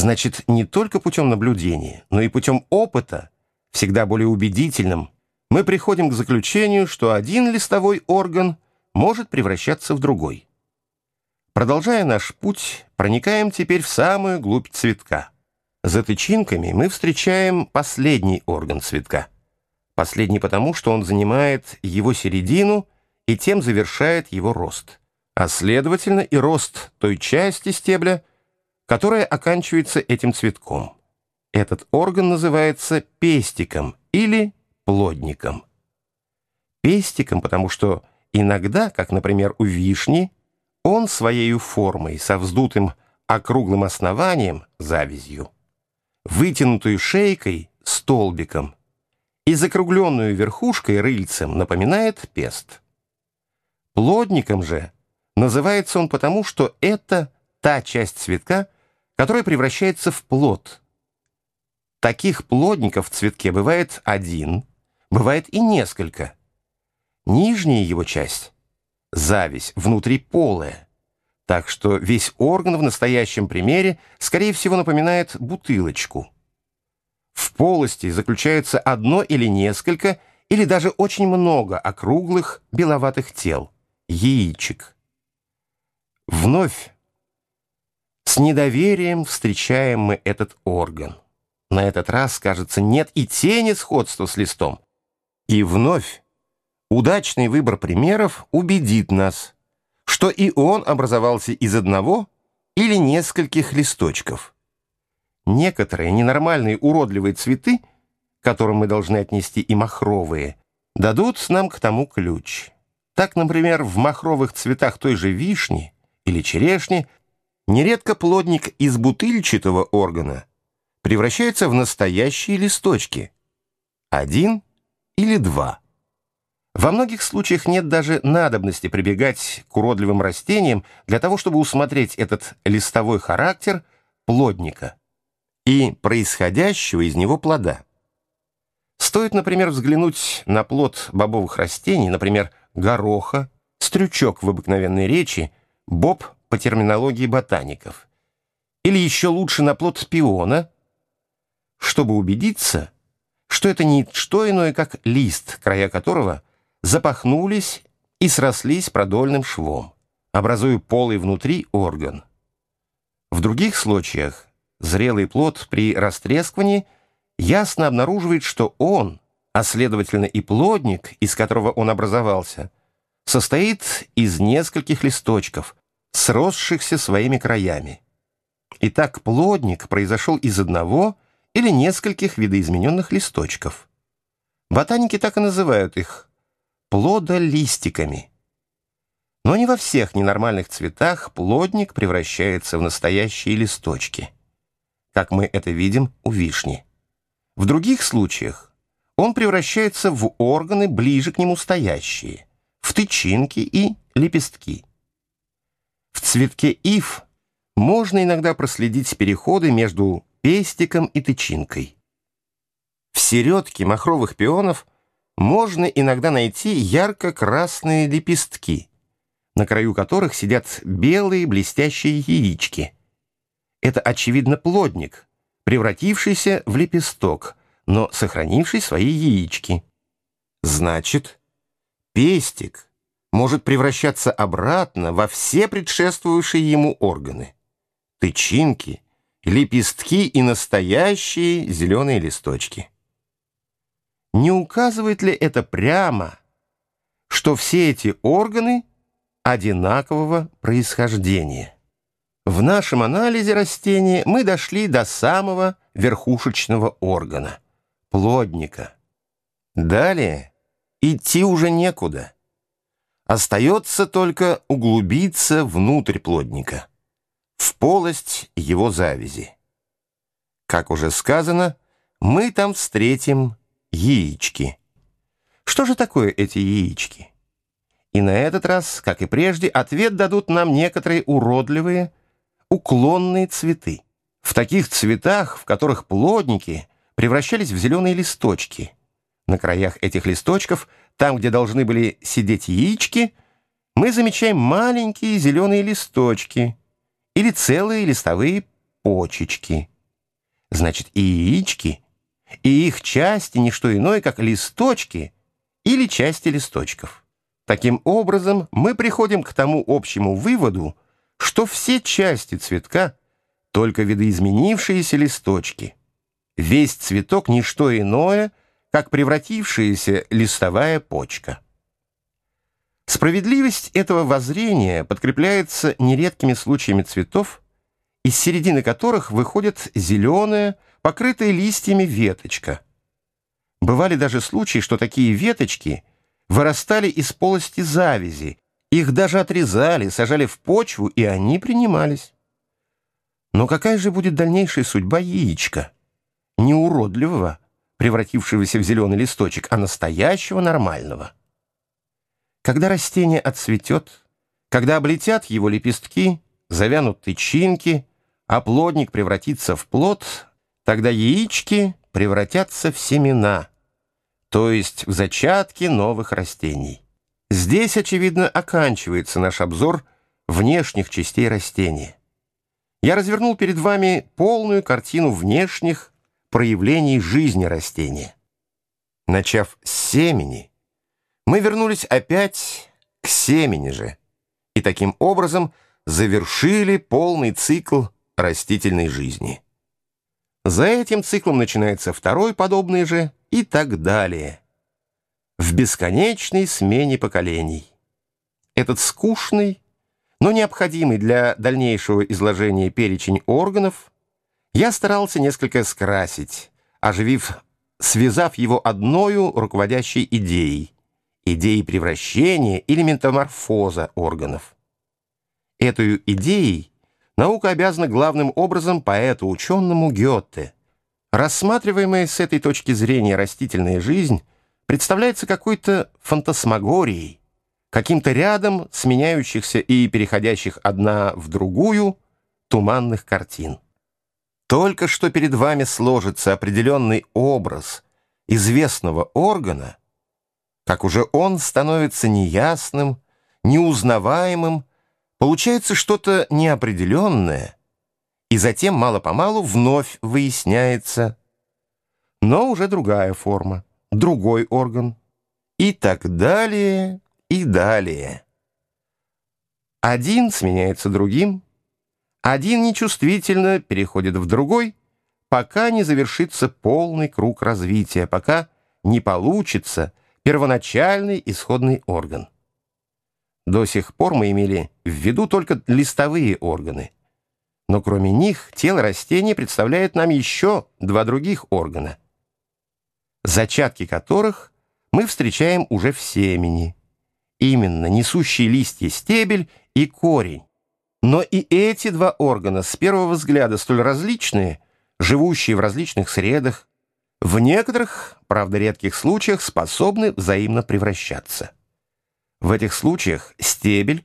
Значит, не только путем наблюдения, но и путем опыта, всегда более убедительным, мы приходим к заключению, что один листовой орган может превращаться в другой. Продолжая наш путь, проникаем теперь в самую глубь цветка. За тычинками мы встречаем последний орган цветка. Последний потому, что он занимает его середину и тем завершает его рост, а следовательно и рост той части стебля, которая оканчивается этим цветком. Этот орган называется пестиком или плодником. Пестиком, потому что иногда, как, например, у вишни, он своей формой со вздутым округлым основанием, завязью, вытянутую шейкой, столбиком и закругленную верхушкой, рыльцем, напоминает пест. Плодником же называется он потому, что это та часть цветка, которая превращается в плод. Таких плодников в цветке бывает один, бывает и несколько. Нижняя его часть — зависть, внутри полая. Так что весь орган в настоящем примере, скорее всего, напоминает бутылочку. В полости заключается одно или несколько, или даже очень много округлых беловатых тел, яичек. Вновь с недоверием встречаем мы этот орган. На этот раз, кажется, нет и тени сходства с листом. И вновь удачный выбор примеров убедит нас, что и он образовался из одного или нескольких листочков. Некоторые ненормальные уродливые цветы, которым мы должны отнести и махровые, дадут нам к тому ключ. Так, например, в махровых цветах той же вишни или черешни Нередко плодник из бутыльчатого органа превращается в настоящие листочки. Один или два. Во многих случаях нет даже надобности прибегать к уродливым растениям для того, чтобы усмотреть этот листовой характер плодника и происходящего из него плода. Стоит, например, взглянуть на плод бобовых растений, например, гороха, стрючок в обыкновенной речи, боб по терминологии ботаников. Или еще лучше на плод пиона, чтобы убедиться, что это не что иное, как лист, края которого запахнулись и срослись продольным швом, образуя полый внутри орган. В других случаях зрелый плод при растрескивании ясно обнаруживает, что он, а следовательно и плодник, из которого он образовался, состоит из нескольких листочков – сросшихся своими краями. Итак, плодник произошел из одного или нескольких видоизмененных листочков. Ботаники так и называют их плодолистиками. Но не во всех ненормальных цветах плодник превращается в настоящие листочки, как мы это видим у вишни. В других случаях он превращается в органы, ближе к нему стоящие, в тычинки и лепестки. В цветке ив можно иногда проследить переходы между пестиком и тычинкой. В середке махровых пионов можно иногда найти ярко-красные лепестки, на краю которых сидят белые блестящие яички. Это, очевидно, плодник, превратившийся в лепесток, но сохранивший свои яички. Значит, пестик — может превращаться обратно во все предшествующие ему органы. Тычинки, лепестки и настоящие зеленые листочки. Не указывает ли это прямо, что все эти органы одинакового происхождения? В нашем анализе растения мы дошли до самого верхушечного органа – плодника. Далее идти уже некуда – Остается только углубиться внутрь плодника, в полость его завязи. Как уже сказано, мы там встретим яички. Что же такое эти яички? И на этот раз, как и прежде, ответ дадут нам некоторые уродливые, уклонные цветы. В таких цветах, в которых плодники превращались в зеленые листочки. На краях этих листочков – там, где должны были сидеть яички, мы замечаем маленькие зеленые листочки или целые листовые почечки. Значит, и яички, и их части не что иное, как листочки или части листочков. Таким образом, мы приходим к тому общему выводу, что все части цветка — только видоизменившиеся листочки. Весь цветок — не что иное, как превратившаяся листовая почка. Справедливость этого воззрения подкрепляется нередкими случаями цветов, из середины которых выходит зеленая, покрытая листьями веточка. Бывали даже случаи, что такие веточки вырастали из полости завязи, их даже отрезали, сажали в почву, и они принимались. Но какая же будет дальнейшая судьба яичка? Не уродливого, превратившегося в зеленый листочек, а настоящего нормального. Когда растение отцветет, когда облетят его лепестки, завянут тычинки, а плодник превратится в плод, тогда яички превратятся в семена, то есть в зачатки новых растений. Здесь, очевидно, оканчивается наш обзор внешних частей растения. Я развернул перед вами полную картину внешних проявлений жизни растения. Начав с семени, мы вернулись опять к семени же, и таким образом завершили полный цикл растительной жизни. За этим циклом начинается второй подобный же и так далее. В бесконечной смене поколений. Этот скучный, но необходимый для дальнейшего изложения перечень органов я старался несколько скрасить, оживив, связав его одною руководящей идеей, идеей превращения или метаморфоза органов. Эту идеей Наука обязана главным образом поэту-ученому Гёте. Рассматриваемая с этой точки зрения растительная жизнь представляется какой-то фантасмагорией, каким-то рядом сменяющихся и переходящих одна в другую туманных картин. Только что перед вами сложится определенный образ известного органа, как уже он становится неясным, неузнаваемым, Получается что-то неопределенное, и затем мало-помалу вновь выясняется, но уже другая форма, другой орган, и так далее, и далее. Один сменяется другим, один нечувствительно переходит в другой, пока не завершится полный круг развития, пока не получится первоначальный исходный орган. До сих пор мы имели в виду только листовые органы. Но кроме них тело растения представляет нам еще два других органа, зачатки которых мы встречаем уже в семени. Именно несущие листья стебель и корень. Но и эти два органа с первого взгляда столь различные, живущие в различных средах, в некоторых, правда редких случаях, способны взаимно превращаться. В этих случаях стебель,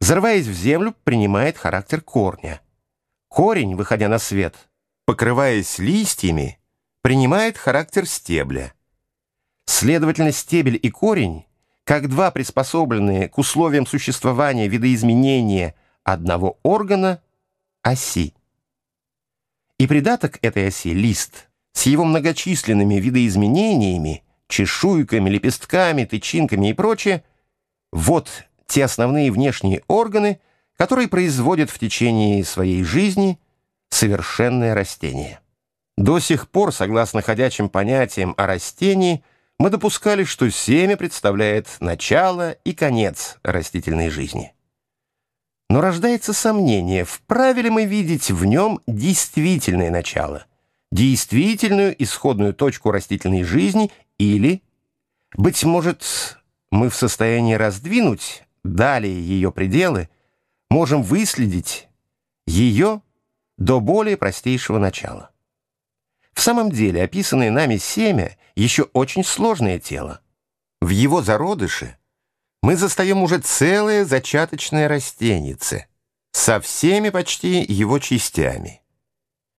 взрываясь в землю, принимает характер корня. Корень, выходя на свет, покрываясь листьями, принимает характер стебля. Следовательно, стебель и корень, как два приспособленные к условиям существования видоизменения одного органа, оси. И придаток этой оси, лист, с его многочисленными видоизменениями, чешуйками, лепестками, тычинками и прочее, вот те основные внешние органы, которые производят в течение своей жизни совершенное растение. До сих пор, согласно ходячим понятиям о растении, мы допускали, что семя представляет начало и конец растительной жизни. Но рождается сомнение, вправе ли мы видеть в нем действительное начало, действительную исходную точку растительной жизни или, быть может, мы в состоянии раздвинуть далее ее пределы, можем выследить ее до более простейшего начала. В самом деле, описанное нами семя еще очень сложное тело. В его зародыше мы застаем уже целое зачаточное растенице со всеми почти его частями.